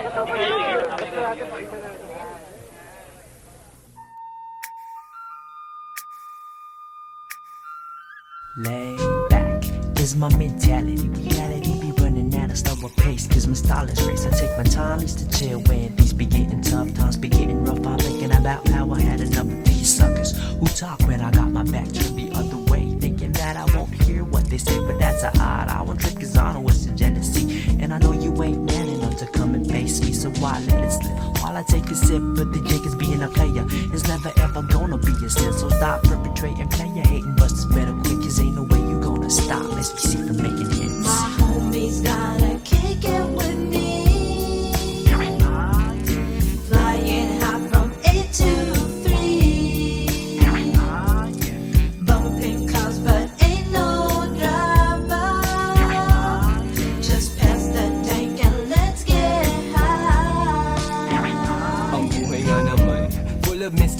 Lay back is my mentality. Reality be running at a slower pace. Cause my style is race. I take my time just to chill when things be getting tough. Times be getting rough. I'm thinking about how I had enough of these suckers who talk So why let it slip? While I take a sip, but the Jake is being a player. It's never ever gonna be a sin. So stop perpetrating, player hating, busters better quick. Cause ain't no way you gonna stop. Let's be see from making hits. My homies gotta kick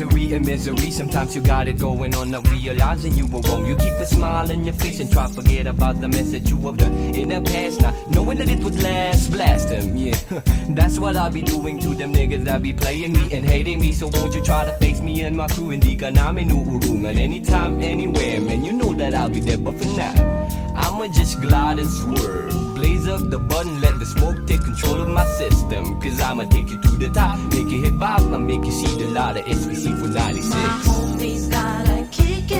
Mystery and misery. Sometimes you got it going on Not realizing you were wrong. You keep a smile on your face And try to forget about the mess that you have done In the past. Now Knowing that it would last Blast them, yeah. That's what I'll be doing to them niggas That be playing me and hating me. So won't you try to face me and my crew Hindi ka namin uurungan Anytime, anywhere Man, you know that I'll be there But for now I'ma just glide and swerve Blaze up the button, let the smoke take control of my system. Cause I'ma take you to the top, make you hit bop, I'll make you see the light of SVC for 96. My homies gotta kick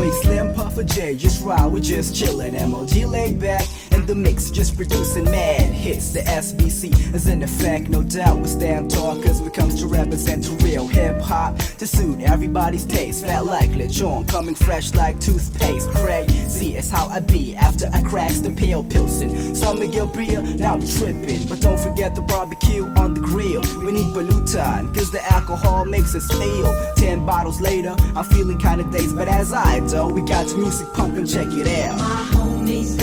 boy Slim Puffer J, just ride, we're just chillin'. MOG laid back, and the mix just producing mad hits. The SBC is in effect, no doubt. We stand tall, cause we comes to represent real hip hop to suit everybody's taste. Fat like lechon, coming fresh like toothpaste. Crazy is how I be after I cracks the pale pilsen. San Miguel beer, now I'm tripping. But don't forget the barbecue on the grill. We need Balutan, cause the alcohol makes us ill. Ten bottles later, I'm feeling kinda dazed, but as I do, we got music pumping, check it out. My homies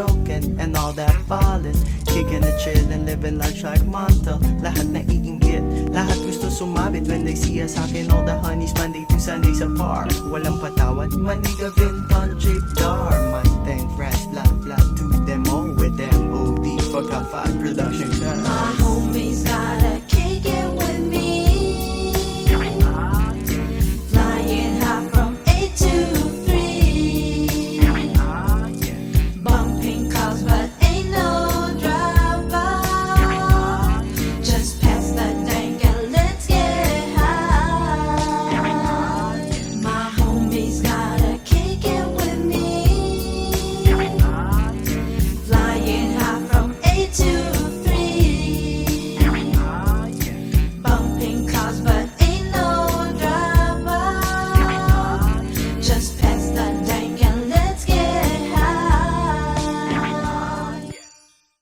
choking and all that falling kicking and chillin' living life like Montel lahat naiinggit lahat gusto sumabit when they see us akin all the honeys Monday to Sunday sa park walang patawad maniga Vinton Jake Dar thing fresh blah blah to them all with them OD fuck up production